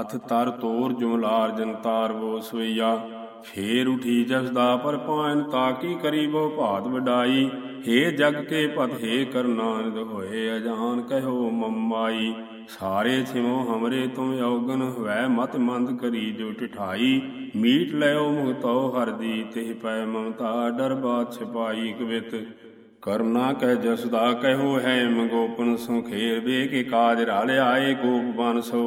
ਅਥ ਤਰ ਤੋਰ ਜੁਮਲਾਰ ਜਨਤਾਰ ਵੋ ਸਵਈਆ। ਫੇਰ ਉਠੀ ਜਸਦਾ ਪਰ ਪਾਇਨ ਤਾਕੀ ਕਰੀਬੋ ਭਾਤ ਵਡਾਈ। ਹੇ ਜਗ ਕੇ ਪਤ ਹੇ ਕਰਨਾਨਦ ਹੋਏ ਅਜਾਨ ਕਹਿਓ ਮੰਮਾਈ ਸਾਰੇ ਥਿਮੋ ਹਮਰੇ ਤੁਮ ਔਗਨ ਹੋਇ ਮਤ ਮੰਦ ਕਰੀ ਜੋ ਟਿਠਾਈ ਮੀਟ ਲਿਓ ਮੁਗਤੋ ਹਰਦੀ ਤੇ ਪੈ ਮਮਤਾ ਡਰ ਬਾਤ ਛਪਾਈ ਕਵਿਤ। ਕਰਨਾ ਕਹਿ ਜਸਦਾ ਕਹਿਓ ਹੈ ਮਗੋਪਨ ਸੁਖੇਰ ਵੇ ਕੇ ਕਾਜ ਰਲ ਆਏ ਗੋਪ ਬਨ ਸੋ।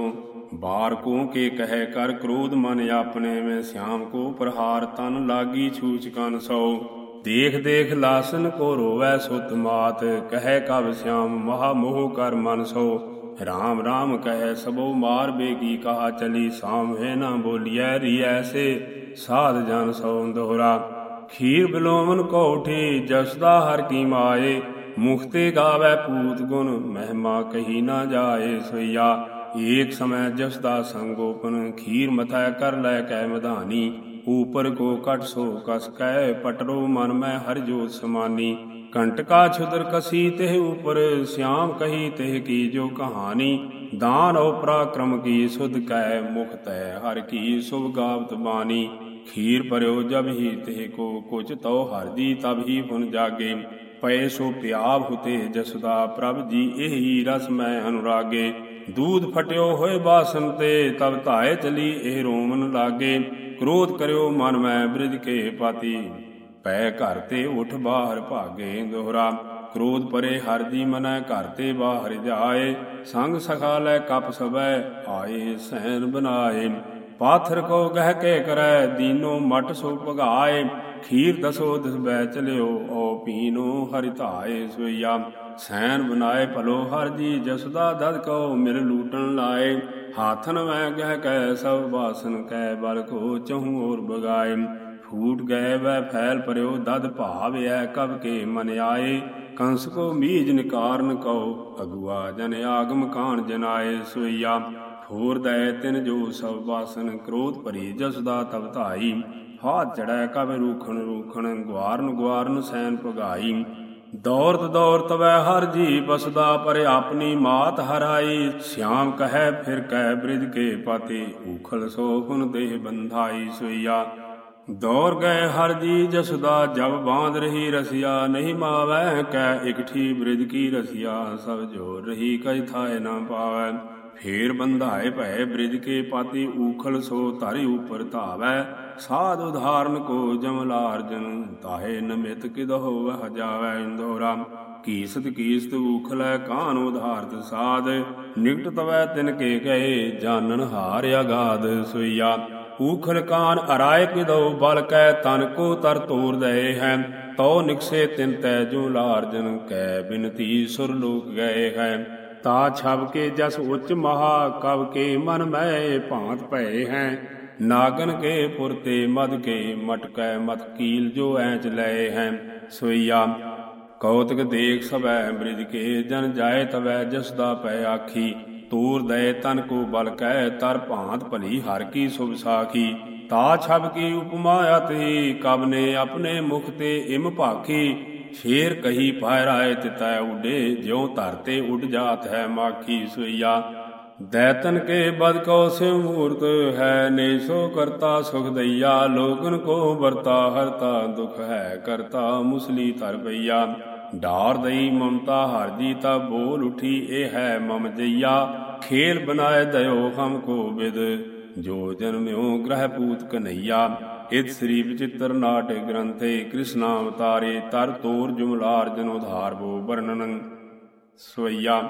ਬਾਰ ਕੋ ਕੇ ਕਹਿ ਕਰ ਕ੍ਰੋਧ ਮਨ ਆਪਣੇ ਮੈਂ ਸਿਆਮ ਕੋ ਪ੍ਰਹਾਰ ਤਨ ਲਾਗੀ ਛੂਚ ਕਨ ਸੋ। ਦੇਖ ਦੇਖ ਲਾਸਨ ਕੋ ਰੋਵੈ ਸੁਤ ਮਾਤ, ਕਹਿ ਕਬ ਸਿਆਮ ਮਹਾ ਮੋਹ ਕਰ ਮਨ ਸੋ। ਰਾਮ ਰਾਮ ਕਹਿ ਸਭੋ ਮਾਰ ਬੇਗੀ ਕਹਾ ਚਲੀ, ਸਾਮ ਹੈ ਨਾ ਬੋਲੀਐ ਰੀ ਐਸੇ ਸਾਧ ਜਨ ਸੋ ਦੋਹਰਾ। ਖੀਰ ਬਿਲੋਮਨ ਕੋ ਉਠੀ ਜਸਦਾ ਹਰ ਕੀ ਮਾਏ ਮੁਖਤੇ ਗਾਵੇ ਪੂਤ ਗੁਣ, ਮਹਿਮਾ ਕਹੀ ਨਾ ਜਾਏ ਸੋਈਆ। ਏਕ ਸਮੈ ਜਸ ਦਾ ਸੰਗੋਪਨ ਖੀਰ ਮਥੈ ਕਰ ਲੈ ਕੈ ਮਧਾਨੀ, ਉਪਰ ਕੋ ਕਟ ਸੋ ਕਸ ਕੈ, ਪਟਰੋ ਮਨ ਮੈਂ ਹਰ ਜੋਤ ਸਮਾਨੀ। ਕੰਟਕਾ ਛੁਦਰ ਕਸੀ ਤਿਹ ਉਪਰ, ਸਿਆਮ ਕਹੀ ਤਿਹ ਕੀ ਜੋ ਕਹਾਣੀ ਦਾਨ ਔ ਪਰਾਕਰਮ ਕੀ ਸੁਧ ਕੈ ਮੁਖ ਤੈ, ਹਰ ਕੀ ਸੁਭ ਗਾਵਤ ਬਾਣੀ ਖੀਰ ਪਰਿਓ ਜਬ ਹੀ ਤਿਹ ਕੋ ਕੁਚ ਤਉ ਹਰਦੀ, ਤਬ ਹੀ ਪੁਨ ਜਾਗੇ। ਪਏ ਸੋ ਪਿਆਬ ਹੁਤੇ ਜਸਦਾ ਪ੍ਰਭ ਜੀ, ਇਹੀ ਰਸ ਮੈਂ ਅਨੁਰਾਗੇ। ਦੂਧ ਫਟਿਓ ਹੋਏ ਬਾਸਨ ਤੇ ਤਬ ਧਾਏ ਚਲੀ ਇਹ ਰੋਮਨ ਲਾਗੇ। ਕ੍ਰੋਧ ਕਰਿਓ ਮਨ ਮੈਂ ਬ੍ਰਿਜ ਕੇ ਪਾਤੀ। ਪੈ ਘਰ ਤੇ ਉਠ ਬਾਹਰ ਭਾਗੇ ਦੋਹਰਾ। ਕ੍ਰੋਧ ਪਰੇ ਹਰ ਦੀ ਮਨੈ ਘਰ ਤੇ ਬਾਹਰ ਜਾਏ। ਸੰਗ ਸਖਾ ਲੈ ਕਪ ਸਬੈ ਆਏ ਸੈਨ ਬਨਾਏ ਪਾਥਰ ਕੋ ਗਹਿ ਕੇ ਕਰੈ, ਦੀਨੋ ਮਟ ਸੋ ਭਗਾਏ। ਖੀਰ ਦਸੋ ਦਿਸ ਬੈ ਚਲਿਓ, ਓ ਪੀਨੋ ਹਰਿ ਧਾਏ ਸੋਈਆ। ਸੈਨ ਬਨਾਏ ਭਲੋ ਹਰ ਜੀ ਜਸਦਾ ਦਦ ਕੋ ਮਿਲ ਲੂਟਣ ਲਾਏ। ਹਾਥਨ ਵੈ ਗਹਿ ਕੈ ਸਭ ਵਾਸਨ ਕੈ, ਬਲ ਕੋ ਚਹੂ ਔਰ ਬਗਾਏ। ਫੂਟ ਗਏ ਵੈ ਫੈਲ ਪਰਿਓ, ਦਦ ਭਾਵਿਐ ਕਬ ਕੇ ਮਨ ਆਏ। ਕੰਸ ਕੋ ਮੀਜ ਨਿਕਾਰਨ ਕਉ ਅਗੁਆ ਜਨ ਆਗਮ ਕਾਣ ਜਨਾਏ ਸੋਈਆ। ਫੋਰ ਦੈ ਤਿਨ ਜੋ ਸਭ ਬਾਸਨ ਕ੍ਰੋਧ ਭਰੀ ਜਸਦਾ ਤਬ ਧਾਈ। ਹਾਥ ਚੜੈ ਕਬ ਰੂਖਣ ਰੂਖਣ ਗਵਾਰਨ ਗਵਾਰਨ ਸੈਨ ਭਗਾਈ। ਦੌਰਤ ਦੌਰਤ ਵੈ ਹਰ ਜੀ ਬਸਦਾ, ਪਰ ਆਪਣੀ ਮਾਤ ਹਰਾਈ। ਸਿਆਮ ਕਹੈ, ਫਿਰ ਕਹਿ ਬ੍ਰਿਜ ਕੇ ਪਾਤੇ ਊਖਲ ਸੋ ਹੁਨ ਦੇਹ ਬੰਧਾਈ ਸੋਈਆ। ਦੌਰ ਗਏ ਹਰ ਜੀ ਜਸਦਾ, ਜਬ ਬਾਂਧ ਰਹੀ ਰਸਿਆ, ਨਹੀਂ ਮਾਵੈ ਕੈ ਇਕਠੀ ਬ੍ਰਿਜ ਕੀ ਰਸਿਆ, ਸਭ ਜੋ ਰਹੀ ਕਜ ਥਾਏ ਨਾ ਪਾਵੈ। ਫੇਰ ਬੰਧਾਏ ਭੈ ਬ੍ਰਿਜ ਕੇ ਪਾਤੀ ਊਖਲ ਸੋ ਧਰਿ ਉਪਰ ਧਾਵੈ। ਸਾਧ ਉਧਾਰਨ ਕੋ ਜਮਲਾਰਜਨ, ਤਾਹੇ ਨਮਿਤ ਕਿਦਹੁ ਵਹ ਜਾਵੈ ਇੰਦੋਰਾ। ਕੀਸਤ ਕੀਸਤ ਊਖਲੈ ਕਾਨ ਉਧਾਰਤ ਸਾਧ ਨਿਕਟ ਤਵੈ ਤਿਨ ਕੇ ਗਏ ਜਾਣਨ ਹਾਰ ਅਗਾਧ ਸੁਈਆ। ਊਖਲ ਕਾਨ ਅਰਾਇ ਕਿਦਉ ਬਲ ਕੈ ਤਨ ਕੋ ਤਰ ਤੋਰ ਦਏ ਹੈ। ਤਉ ਨਿਕਸੇ ਤਿਨ ਤੈ ਜੋ ਲਾਰਜਨ, ਕੈ ਬਿਨਤੀ ਸੁਰ ਲੋਕ ਗਏ ਹੈ। ਤਾ ਛਬ ਕੇ ਜਸ ਉੱਚ ਮਹਾ ਕਵ ਕੇ ਮਨ ਮੈਂ ਭਾਂਤ ਭਏ ਹੈ। ਨਾਗਨ ਕੇ ਪੁਰਤੇ ਮਦ ਕੇ ਮਟਕੈ ਮਤ ਕੀਲ ਜੋ ਐਚ ਲਏ ਹੈ। ਸੋਈਆ ਕੌਤਕ ਦੇਖ ਸਭੈ ਬ੍ਰਿਜ ਕੇ, ਜਨ ਜਾਏ ਤਵੈ ਜਸ ਦਾ ਪੈ ਆਖੀ। ਤੂਰ ਦਏ ਤਨ ਕੋ ਬਲ ਕੈ, ਤਰ ਭਾਂਤ ਭਲੀ ਹਰ ਕੀ ਸੁਭ ਸਾਖੀ। ਤਾ ਛਬ ਕੀ ਉਪਮਾ ਅਤਿ ਕਬ ਨੇ ਆਪਣੇ ਮੁਖ ਤੇ ਇਮ ਭਾਖੀ। ਫੇਰ ਕਹੀ ਪਾਇਰਾਏ ਤਿਤੈ ਉਡੇ, ਜਿਉ ਧਰਤੇ ਉੱਡ ਜਾਤ ਹੈ ਮਾਖੀ ਸੁਈਆ। ਦੈਤਨ ਕੇ ਬਦ ਕੋ ਸੇ ਮੂਰਤ ਹੈ ਨੇ ਸੋ ਕਰਤਾ ਸੁਖ ਦਈਆ। ਲੋਕਨ ਕੋ ਵਰਤਾ ਹਰਤਾ ਦੁਖ ਹੈ, ਕਰਤਾ ਮੁਸਲੀ ਧਰ ਪਈਆ। ਢਾਰ ਦਈ ਮਮਤਾ ਹਰ ਜੀ ਤਾ ਬੋਲ ਉਠੀ, ਇਹ ਹੈ ਮਮ ਜਈਆ। ਖੇਲ ਬਨਾਏ ਦਇਓ ਹਮ ਕੋ ਬਿਦ, ਜੋ ਜਨਮਿਓ ਗ੍ਰਹਿ ਪੂਤ ਕਨਈਆ ਇਤ ਸ੍ਰੀ ਵਿਚਿਤ੍ਰ ਨਾਟਕ ਗ੍ਰੰਥੇ ਕ੍ਰਿਸ਼ਨ ਅਵਤਾਰੇ ਤਰ ਤੋਰ ਜੁਮਲਾਰ ਜਨ ਉਧਾਰ ਬੋ ਵਰਣਨ। ਸਵਈਆ,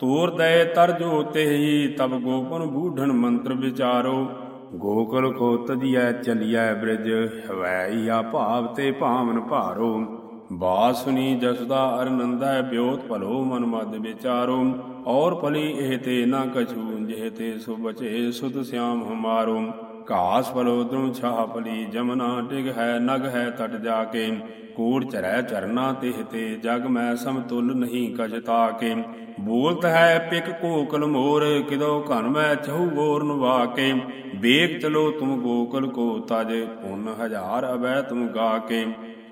ਤੋਰ ਦਏ ਤਰ ਜੋ ਤੇਹੀ ਤਬ ਗੋਪਨ ਬੂਢਣ ਮੰਤਰ ਵਿਚਾਰੋ। ਗੋਕਲ ਕੋ ਤਜੀਐ ਚਲਿਐ ਬ੍ਰਿਜ ਹਵੈਈਆ ਭਾਵ ਤੇ ਭਾਵਨ ਭਾਰੋ। ਬਾਸੁਨੀ ਜਸਦਾ ਅਰਨੰਦੈ ਬਿਓਤ ਭਲੋ ਮਨ ਮਦ ਵਿਚਾਰੋ। ਔਰ ਭਲੀ ਇਹ ਤੇ ਨਾ ਕਛੂ, ਜਿਹ ਤੇ ਸੁ ਬਚੇ ਸੁਧ ਸਿਆਮ ਹਮਾਰੋ। ਘਾਸ ਫਲੋ ਦ੍ਰੁ ਛਾਹ ਭਲੀ ਜਮਨਾ ਟਿਗ ਹੈ, ਨਗ ਹੈ ਤਟ ਜਾ ਕੇ। ਕੂੜ ਚਰੈ ਚਰਨਾ ਤਿਹ ਤੇ, ਜਗ ਮੈਂ ਸਮਤੁਲ ਨਹੀਂ ਕਛ ਤਾਕੇ। ਬੋਲਤ ਹੈ ਪਿਕ ਕੋਕਲ ਮੋਰ, ਕਿਦੋ ਘਨ ਮੈਂ ਚਹੂ ਗੋਰ ਨਵਾ ਕੇ ਬੇਗ ਚਲੋ ਤੁਮ ਗੋਕਲ ਕੋ ਤਜ, ਪੁਨ ਹਜ਼ਾਰ ਅਬੈ ਤੁਮ ਗਾ ਕੇ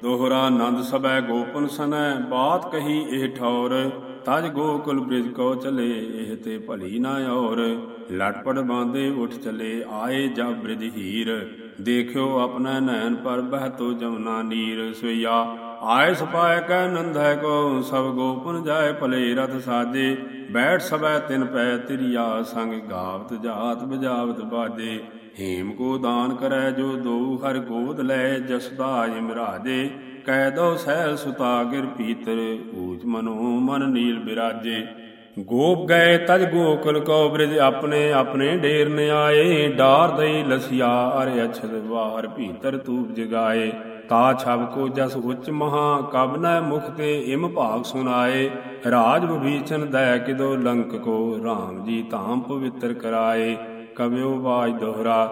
ਦੋਹਰਾ ਆਨੰਦ ਸਬੈ ਗੋਪਨ ਸਨੈ, ਬਾਤ ਕਹੀ ਇਹ ਠੌਰ। ਤਜ ਗੋਕੁਲ ਬ੍ਰਿਜ ਕੋ ਚਲੇ, ਇਹ ਤੇ ਭਲੀ ਨਾ ਔਰ। ਲਟਪਟ ਬਾਂਦੇ ਉੱਠ ਚਲੇ, ਆਏ ਜਾ ਬ੍ਰਿਜ ਹੀਰ। ਦੇਖਿਓ ਆਪਣਾ ਨੈਣ ਪਰ ਬਹਤੋ ਜਮਨਾ ਨੀਰ। ਸੋਇਆ ਆਏ ਸਪਾਇ ਕੈ ਨੰਦੈ ਕੋ, ਸਭ ਗੋਪਨ ਜਾਏ ਭਲੇ ਰਥ ਸਾਜੇ। ਬੈਠ ਸਬੈ ਤਿਨ ਪੈ, ਤਿਰਿਆ ਸੰਗ ਗਾਵਤ ਜਾਤ ਬਜਾਵਤ ਬਾਜੇ। ਹੇਮ ਕੋ ਦਾਨ ਕਰੈ ਜੋ ਦੋ ਹਰ ਗੋਦ ਲੈ ਜਸਦਾ ਇਮਰਾਜੇ, ਕਹਿ ਦੋ ਸਹਿ ਸੁਤਾ ਗਿਰ ਪੀਤਰ, ਊਚ ਮਨੋ ਮਨ ਨੀਲ ਬਿਰਾਜੇ। ਗੋਪ ਗਏ ਤਜ ਗੋਕਲ ਕੋ ਬ੍ਰਿਜ ਆਪਣੇ ਆਪਣੇ ਢੇਰ ਨ ਆਏ। ਡਾਰ ਦਈ ਲਸਿਆ ਅਰ ਅਛਦ ਵਾਰ ਭੀਤਰ ਤੂਪ ਜਗਾਏ। ਤਾ ਛਬ ਕੋ ਜਸ ਉੱਚ ਮਹਾ, ਕਬ ਨ ਮੁਖ ਤੇ ਇਮ ਭਾਗ ਸੁਨਾਏ ਰਾਜ ਵਿਭੀਚਨ ਦਇ ਕਿਦੋ ਲੰਕ ਕੋ RAM ਜੀ ਧਾਮ ਪਵਿੱਤਰ ਕਰਾਏ। ਕਵਿਓ ਬਾਜ ਦੋਹਰਾ,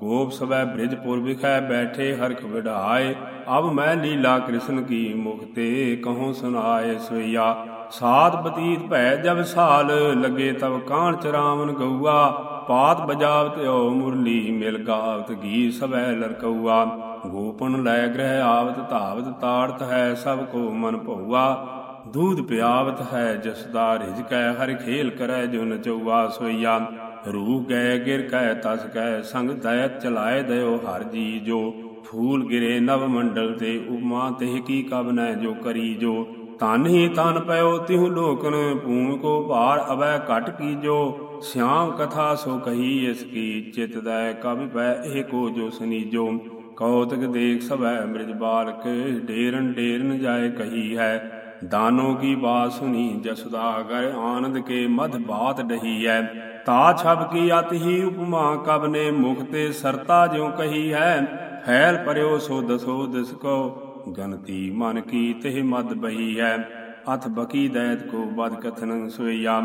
ਗੋਪ ਸਵੈ ਬ੍ਰਿਜਪੁਰ ਵਿਖੈ ਬੈਠੇ ਹਰਖ ਵਿਢਾਏ, ਅਬ ਮੈਂ ਲੀਲਾ ਕ੍ਰਿਸ਼ਨ ਕੀ ਮੁਖਤੇ ਕਹਉ ਸੁਨਾਏ ਸੋਈਆ ਸਾਤ ਬਤੀਤ ਭੈ ਜਬ ਸਾਲ, ਲਗੇ ਤਬ ਕਾਣ ਚਰਾਵਨ ਗਊਆ, ਪਾਤ ਬਜਾਵਤ ਓ ਮੁਰਲੀ ਮਿਲ ਗਾਵਤ ਗੀ ਸਵੈ ਲਰਕਊਆ। ਗੋਪਨ ਲੈ ਗ੍ਰਹਿ ਆਵਤ ਧਾਵਤ ਤਾੜਤ ਹੈ ਸਭ ਕੋ ਮਨ ਭਉਆ ਦੂਧ ਪਿਆਵਤ ਹੈ ਜਸਦਾ ਰਿਜ ਕੈ, ਹਰ ਖੇਲ ਕਰੈ ਜੋ ਨਚਉਆ ਸੋਈਆ ਰੂ ਗਏ ਗਿਰ ਕੈ ਤਸ ਕੈ, ਸੰਗ ਦਇਤ ਚਲਾਏ ਦਇਓ ਹਰ ਜੀ ਜੋ। ਫੂਲ ਗਿਰੇ ਨਵ ਮੰਡਲ ਤੇ ਉਮਾ ਤੇ ਕੀ ਕਬ ਨੈ ਜੋ ਕਰੀ ਜੋ। ਤਨ ਹੀ ਤਨ ਪਇਓ ਤਿਹੁ ਲੋਕਨ, ਭੂਮ ਕੋ ਭਾਰ ਅਵੈ ਘਟ ਕੀ ਜੋ। ਸਿਆਮ ਕਥਾ ਸੋ ਕਹੀ ਇਸ ਕੀ, ਚਿਤ ਦੈ ਕਬ ਪੈ ਇਹ ਕੋ ਜੋ ਸਨੀਜੋ ਕੌਤਕ ਦੇਖ ਸਭੈ ਮ੍ਰਿਜ ਬਾਲਕ ਡੇਰਨ ਡੇਰਨ ਜਾਏ ਕਹੀ ਹੈ। ਦਾਨੋ ਕੀ ਬਾਤ ਸੁਨੀ ਜਸਦਾ ਗਰ ਆਨੰਦ ਕੇ ਮਧ ਬਾਤ ਡਹੀ ਹੈ ਤਾ ਛਬ ਕੀ ਅਤ ਹੀ ਉਪਮਾ ਕਬ ਨੇ ਮੁਖ ਤੇ ਸਰਤਾ ਜਿਉ ਕਹੀ ਹੈ। ਫੈਲ ਪਰਿਓ ਸੋ ਦਸੋ ਦਿਸ ਕੋ, ਗਨਤੀ ਮਨ ਕੀ ਤਿਹ ਮਦ ਬਹੀ ਹੈ। ਅਥ ਬਕੀ ਦੈਤ ਕੋ ਬਦ ਕਥਨ ਸੋਈਆ।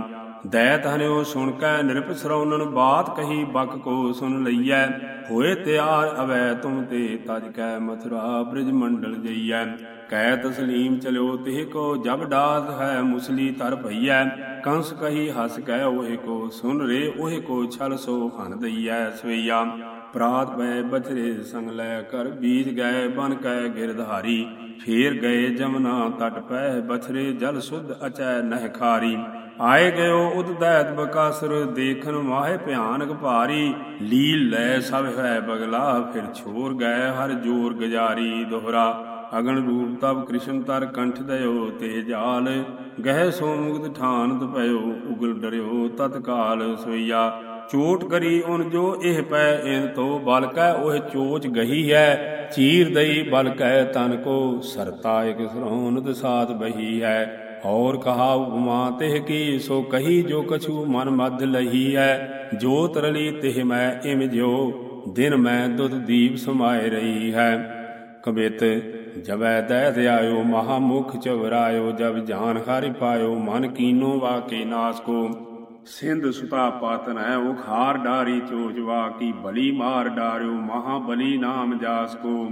ਦੈਤ ਹਨਿਓ ਸੁਣ ਕੈ ਨਿਰਪ ਸਰਉਨਨ ਬਾਤ ਕਹੀ ਬਕ ਕੋ ਸੁਨ ਲਈਐ। ਹੋਏ ਤਿਆਰ ਅਵੈ ਤੁਮ ਤੇ ਤਜ ਕੈ ਮਥੁਰਾ ਬ੍ਰਿਜ ਮੰਡਲ ਜਈਐ। ਕੈ ਤਸਲੀਮ ਚਲਿਓ ਤਿਹ ਕੋ ਜਬ ਡਾਤ ਹੈ ਮੁਸਲੀ ਤਰ ਭਈਐ। ਕੰਸ ਕਹੀ ਹਸ ਕੈ ਉਹੇ ਕੋ ਸੁਨ ਰੇ ਉਹੇ ਕੋ ਛਲ ਸੋ ਹਨ ਦਈਐ ਸਵਈਆ ਪ੍ਰਾਤ ਪੈ ਬਛਰੇ ਸੰਗ ਲੈ ਕਰ, ਬੀਜ ਗਏ ਬਨ ਕੈ ਗਿਰਧਾਰੀ ਫੇਰ ਗਏ ਜਮਨਾ ਤਟ ਪੈ ਬਛਰੇ ਜਲ ਸੁਧ ਅਚੈ ਨਹਿ ਖਾਰੀ। ਆਏ ਗਇਓ ਉਦਦੈਤ ਬਕਾਸੁਰ ਦੇਖਨ ਮਾਹੇ ਭਿਆਨਕ ਭਾਰੀ। ਲੀਲ ਲੈ ਸਭ ਹੈ ਬਗਲਾ, ਫਿਰ ਛੋਰ ਗਏ ਹਰ ਜੋਰ ਗਜਾਰੀ ਦੋਹਰਾ। ਅਗਨ ਰੂਪ ਤਬ ਕ੍ਰਿਸ਼ਨ ਤਰ ਕੰਠ ਦਇਓ ਤੇ ਜਾਲ। ਗਹਿ ਸੋ ਮੁਕਤ ਠਾਨਤ ਪਇਓ, ਉਗਲ ਡਰਿਓ ਤਤਕਾਲ ਸੋਈਆ ਚੋਟ ਕਰੀ ਉਨ ਜੋ ਇਹ ਪੈ ਇਨ ਤੋ ਬਲ ਕੈ ਉਹ ਚੋਚ ਗਹੀ ਹੈ। ਚੀਰ ਦਈ ਬਲ ਕੈ ਤਨ ਕੋ ਸਰਤਾ ਇਕ ਸਰੋਨਤ ਸਾਤ ਬਹੀ ਹੈ। ਔਰ ਕਹਾ ਉਪਮਾ ਤਿਹ ਕੀ ਸੋ ਕਹੀ ਜੋ ਕਛੂ ਮਨ ਮਦ ਲਹੀ ਹੈ। ਜੋ ਤਰਲੀ ਤਿਹ ਮੈਂ ਇਮ ਜਿਉ, ਦਿਨ ਮੈਂ ਦੁੱਧ ਦੀਪ ਸਮਾਏ ਰਹੀ ਹੈ। ਕਬਿਤ ਜਬੈ ਦੈਤ ਆਇਓ ਮਹਾ ਮੁਖ ਚਵਰਾਇਓ, ਜਬ ਜਾਨ ਹਰਿ ਪਾਇਓ, ਮਨ ਕੀਨੋ ਵਾਕੇ ਨਾਸ ਕੋ। ਸਿੰਧ ਸੁਤਾ ਪਾਤਨ ਹੈ ਉਖਾਰ ਡਾਰੀ ਚੋਜਵਾ ਕੀ ਬਲੀ ਮਾਰ ਡਾਰਿਓ ਮਹਾ ਬਲੀ ਨਾਮ ਜਾਸ ਕੋ।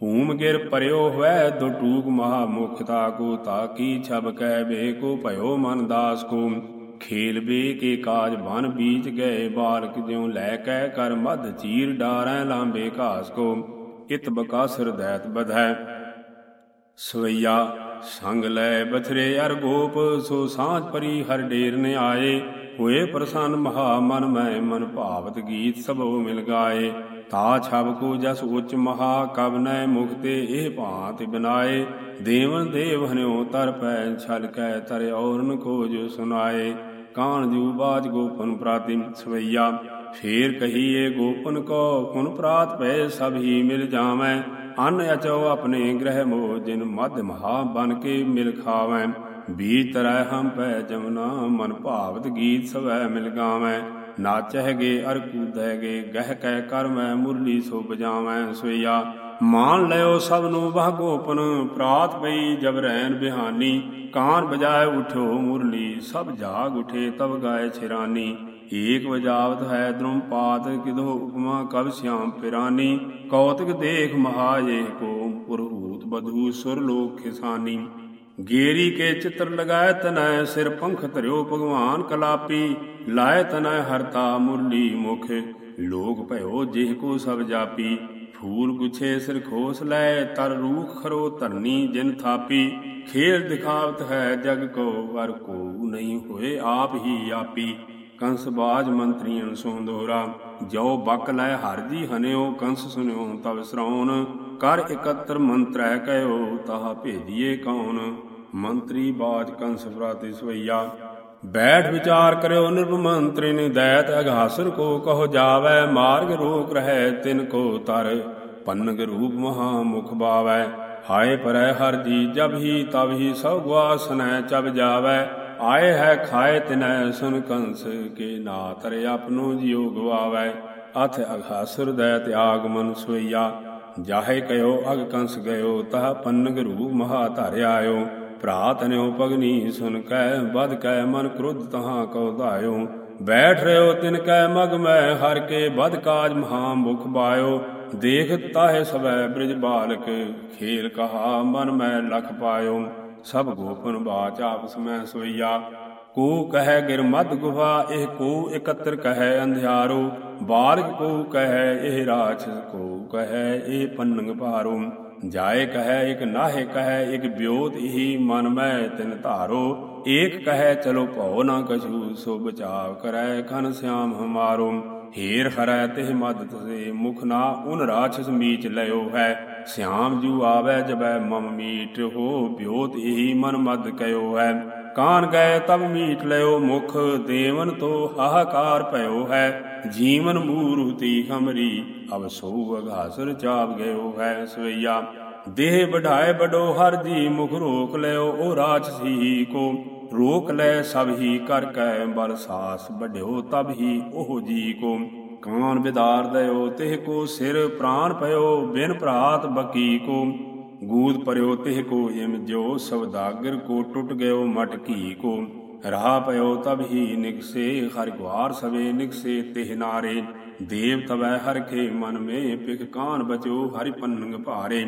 ਭੂਮ ਗਿਰ ਪਰਿਓ ਹੋਇ ਦੋ ਟੂਕ ਮਹਾ ਮੁਖਤਾ ਕੋ ਤਾਕੀ ਛਬ ਕਹਿ ਵੇ ਕੋ ਭਇਓ ਮਨ ਦਾਸ ਕੋ। ਖੇਲ ਬੇ ਕੇ ਕਾਜ ਬਨ ਬੀਜ ਗਏ ਬਾਲਕ, ਜਿਉ ਲੈ ਕੈ ਕਰ ਮਧ ਚੀਰ ਡਾਰੈ ਲਾਂਬੇ ਘਾਸ ਕੋ। ਇਤ ਬਕਾਸਰ ਦੈਤ ਬਧੈ। ਸਵਈਆ, ਸੰਗ ਲੈ ਬਥਰੇ ਅਰ ਗੋਪ, ਸੋ ਸਾਂਝ ਪਰੀ ਹਰ ਢੇਰ ਨ ਆਏ। ਹੋਏ ਪ੍ਰਸੰਨ ਮਹਾ ਮਨ ਮੈਂ ਮਨ ਭਾਵਤ ਗੀਤ ਸਭੋ ਮਿਲ ਗਾਏ। ਤਾ ਛਬ ਕੋ ਜਸ ਉੱਚ ਮਹਾ ਕਬ ਨੈ ਮੁਖ ਇਹ ਭਾਂਤ ਬਿਨਾਏ। ਦੇਵਨ ਦੇਵ ਹਨਿਓ ਤਰ ਪੈ ਛਲ ਕੈ ਤਰ ਔਰਨ ਖੋਜ ਸੁਨਾਏ। ਕਾਣ ਜੂ ਬਾਜ ਗੋਪਨ ਪ੍ਰਾਤਿ ਸਵਈਆ। ਫੇਰ ਕਹੀਏ ਗੋਪਨ ਕੋ ਕੁਨ ਪ੍ਰਾਤ ਪੈ ਸਭ ਹੀ ਮਿਲ ਜਾਵੈ। ਅਨ ਅਚੋ ਆਪਣੇ ਗ੍ਰਹਿ ਮੋਹ ਜਿਨ ਮਧ ਮਹਾ ਬਨ ਕੇ ਮਿਲ ਖਾਵੈ। ਬੀਜ ਤਰੈ ਹਮ ਪੈ ਜਮਨਾ ਮਨ ਭਾਵਤ ਗੀਤ ਸਵੈ ਮਿਲ ਗਾਵੈ। ਨਾਚਹਿਗੇ ਅਰ ਕੂਦਹਿਗੇ ਗਹਿ ਕਹਿ ਕਰਮੈ, ਮੁਰਲੀ ਸੋ ਬਜਾਵੈ ਸੋਈਆ ਮਾਨ ਲਿਓ ਸਭ ਨੂੰ ਬਹ ਗੋਪਨ ਪ੍ਰਾਤ ਪਈ ਜਬ ਰਹਿਨ ਬਿਹਾਨੀ। ਕਾਨ ਬਜਾਏ ਉਠਿਓ ਮੁਰਲੀ, ਸਭ ਜਾਗ ਉਠੇ ਤਬ ਗਾਏ ਛਿਰਾਨੀ। ਏਕ ਵਜਾਵਤ ਹੈ ਦ੍ਰੁਮ ਪਾਤ ਕਿਦੋ ਉਪਮਾ ਕਬ ਸਿਆਮ ਪਿਰਾਨੀ। ਕੌਤਕ ਦੇਖ ਮਹਾ ਇਹ ਕੋ, ਪੁਰਹੂਤ ਬਧੂ ਸੁਰ ਲੋਕ ਖਿਸਾਨੀ। ਗੇਰੀ ਕੇ ਚਿੱਤਰ ਲਗਾਇ ਤਨੈ ਸਿਰ ਪੰਖ ਧਰਿਓ ਭਗਵਾਨ ਕਲਾਪੀ, ਲਾਇ ਤਨੈ ਹਰਤਾ ਮੁਰਲੀ ਮੁਖ। ਲੋਕ ਭਇਓ ਜਿਹ ਕੋ ਸਭ ਜਾਪੀ, ਫੂਲ ਗੁਛੇ ਸਿਰ ਖੋਸ ਲੈ, ਤਰ ਰੂਖ ਖਰੋ ਧਰਨੀ ਜਿਨ ਥਾਪੀ। ਖੇਲ ਦਿਖਾਵਤ ਹੈ ਜਗ ਕੋ, ਵਰ ਕੋ ਨਹੀਂ ਹੋਏ ਆਪ ਹੀ ਆਪੀ। ਕੰਸ ਬਾਜ ਮੰਤਰੀਆਂ ਸੋ ਦੋਰਾ ਜੋ ਬਕ ਲੈ ਹਰ ਜੀ ਹਨਿਓ, ਕੰਸ ਸੁਨਿਓ ਤਬ ਸਰਾਉਨ ਕਰ ਇਕੱਤਰ ਮੰਤਰੈ ਕਹਿਓ ਤਾਹ ਭੇਜੀਏ ਕੌਣ। ਮੰਤਰੀ ਬਾਜ ਕੰਸ ਪ੍ਰਾਤੀ ਸਵਈਆ। ਬੈਠ ਵਿਚਾਰ ਕਰਿਓ ਨਿਰਭ ਮੰਤਰੀ ਨੇ ਦੈਤ, ਅਘਾਸੁਰ ਕੋ ਕਹੋ ਜਾਵੈ, ਮਾਰਗ ਰੋਕ ਰਹਿ ਤਿਨ ਕੋ ਤਰ। ਪਨਗ ਰੂਪ ਮਹਾ ਮੁਖ ਬਾਵੈ, ਹਾਏ ਪਰੈ ਹਰ ਜੀ, ਜਬ ਹੀ ਤਬ ਹੀ ਸਭ ਗੁਆਸਨੈ ਚਬ ਜਾਵੈ। ਆਏ ਹੈ ਖਾਏ ਤਿਨੈ ਸੁਨ ਕੰਸ ਕੇ ਨਾ ਤਰ ਆਪਨੋ ਜਿਉ ਗਵਾਵੈ। ਅਥ ਅਘਾਸੁਰ ਦੈਤ ਆਗਮਨ ਸੋਈਆ ਜਾਹੇ ਕਯੋ ਅਗ ਕੰਸ ਗਇਓ, ਤਹ ਪੰਨਗ ਰੂਪ ਮਹਾ ਧਾਰਿ ਆਇਓ ਨਿਉ ਤਨਿਓ ਪਗਨੀ ਸੁਨ ਕੈ ਬਦ ਕੈ ਮਨ ਕ੍ਰੋਧ ਤਹਾਂ ਕਉ ਧਾਇਓ। ਬੈਠ ਰਿਓ ਤਿਨ ਕੈ ਮਗ ਮੈਂ, ਹਰ ਕੇ ਬਦ ਕਾਜ ਮਹਾ ਮੁਖ ਬਾਇਓ ਦੇਖ ਤਾਹੇ ਸਵੈ ਬ੍ਰਿਜ ਬਾਲਕ, ਖੇਲ ਕਹਾ ਮਨ ਮੈਂ ਲਖ ਪਾਇਓ। ਸਭ ਗੋਪਨ ਬਾਚ ਆਪਸ ਮੈਂ ਸੋਈਆ। ਕੋ ਕਹੈ ਗਿਰ ਮਦ ਗੁਫਾ, ਇਹ ਕੋ ਇਕੱਤਰ ਕਹੈ ਅੰਧਿਆਰੋ। ਬਾਲਕ ਕੋ ਕਹੈ ਇਹ ਰਾਛਸ ਕੋ ਕਹੈ ਇਹ ਪੰਨੰਗ ਭਾਰੋ। ਜਾਏ ਕਹੈ, ਇਕ ਨਾਹੇ ਕਹੈ, ਇਕ ਬਿਉਤ ਹੀ ਮਨ ਮੈਂ ਤਿਨ ਧਾਰੋ। ਏਕ ਕਹੈ, ਚਲੋ ਭਉ ਨਾ ਕਛੂ, ਸੋ ਬਚਾਵ ਕਰੈ ਖਨ ਸਿਆਮ ਹਮਾਰੋ। ਹੀਰ ਹਰੈ, ਤਿਹ ਮਦ ਤਸੇ ਮੁਖ ਨਾ, ਉਨ ਰਾਛਸ ਮੀਚ ਲਿਓ ਹੈ। ਸਿਆਮ ਜੂ ਆਵੈ, ਜਬੈ ਮਮ ਮੀਟ ਹੋ, ਬਿਉਤ ਹੀ ਮਨ ਮਦ ਕਯੋ ਹੈ। ਕਾਨ ਗਏ ਤਬ ਮੀਟ ਲਿਓ ਮੁਖ, ਦੇਵਨ ਤੋ ਹਾਹਾਕਾਰ ਭਇਓ ਹੈ। ਜੀਵਨ ਮੂਰਤੀ ਹਮਰੀ, ਅਬ ਸੋ ਅਘਾਸੁਰ ਚਾਪ ਗਇਓ ਹੈ ਸਵਈਆ। ਦੇਹ ਬਢਾਏ ਬਡੋ ਹਰ ਜੀ ਮੁਖ ਰੋਕ ਲਿਓ ਉਹ ਰਾਜਸੀ ਕੋ। ਰੋਕ ਲੈ ਸਭ ਹੀ ਕਰ ਕੈ ਬਲ ਸਾਸ ਬਢਿਓ ਤਬ ਹੀ ਉਹ ਜੀ ਕੋ। ਕਾਨ ਵਿਦਾਰ ਦਇਓ ਤਿਹ ਕੋ ਸਿਰ ਪ੍ਰਾਨ ਪਇਓ ਬਿਨ ਭਰਾਤ ਬਕੀ ਕੋ। ਗੂਦ ਪਰਿਓ ਤਿਹ ਕੋ ਹਿਮ ਜੋ ਸਵਦਾਗਰ ਕੋ ਟੁੱਟ ਗਇਓ ਮਟ ਘੀ ਕੋ। ਰਹਾ ਪਇਓ ਤਬ ਹੀ ਨਿਕਸੇ, ਹਰਿ ਗੁਆਰ ਸਵੇ ਨਿਕਸੇ ਤਿਹ ਨਾਰੇ। ਦੇਵ ਤਵੈ ਹਰ ਕੇ ਮਨ ਮੇ ਪਿਖ ਕਾਨ ਬਚੋ ਹਰਿ ਪੰਨੰਗ ਭਾਰੇ।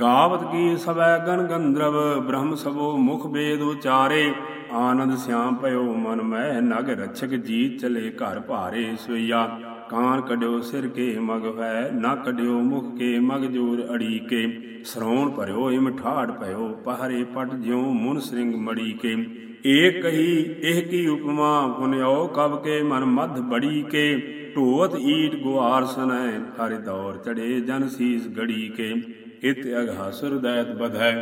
ਗਾਵਤ ਕੀ ਸਵੈ ਗਨ ਗੰਧਰਵ, ਬ੍ਰਹਮ ਸਭੋ ਮੁਖ ਬੇਦ ਉਚਾਰੇ। ਆਨੰਦ ਸਿਆਮ ਪਇਓ ਮਨ ਮੈ, ਨਗ ਰਛਕ ਜੀਤ ਚਲੇ ਘਰ ਭਾਰੇ ਸੋਈਆ ਕਾਨ ਕਢਿਓ, ਸਿਰ ਕੇ ਮਗ ਹੈ, ਨਾ ਕਢਿਓ, ਮੁਖ ਕੇ ਮਗ ਜੋਰ ਅੜੀ ਕੇ ਸਰੋਣ ਭਰਿਓ, ਇਮ ਠਾੜ ਪਇਓ ਪਹਰੇ ਪਟ ਜਿਉ ਮੁਨ ਸ੍ਰਿੰਗ ਮੜੀ ਕੇ ਏਕ ਕਹੀ, ਇਹ ਕੀ ਉਪਮਾ ਪੁਨਿਓ ਕਬ ਕੇ ਮਨ ਮਧ ਬੜੀ ਕੇ ਢੋਤ ਈਟ ਗੁਆਰ ਸਨੈ, ਹਰਿ ਦੌਰ ਚੜੇ ਜਨ ਸੀਸ ਗੜੀ ਕੇ ਇਤ ਅਘਾਸੁਰ ਦੈਤ ਬਧੈ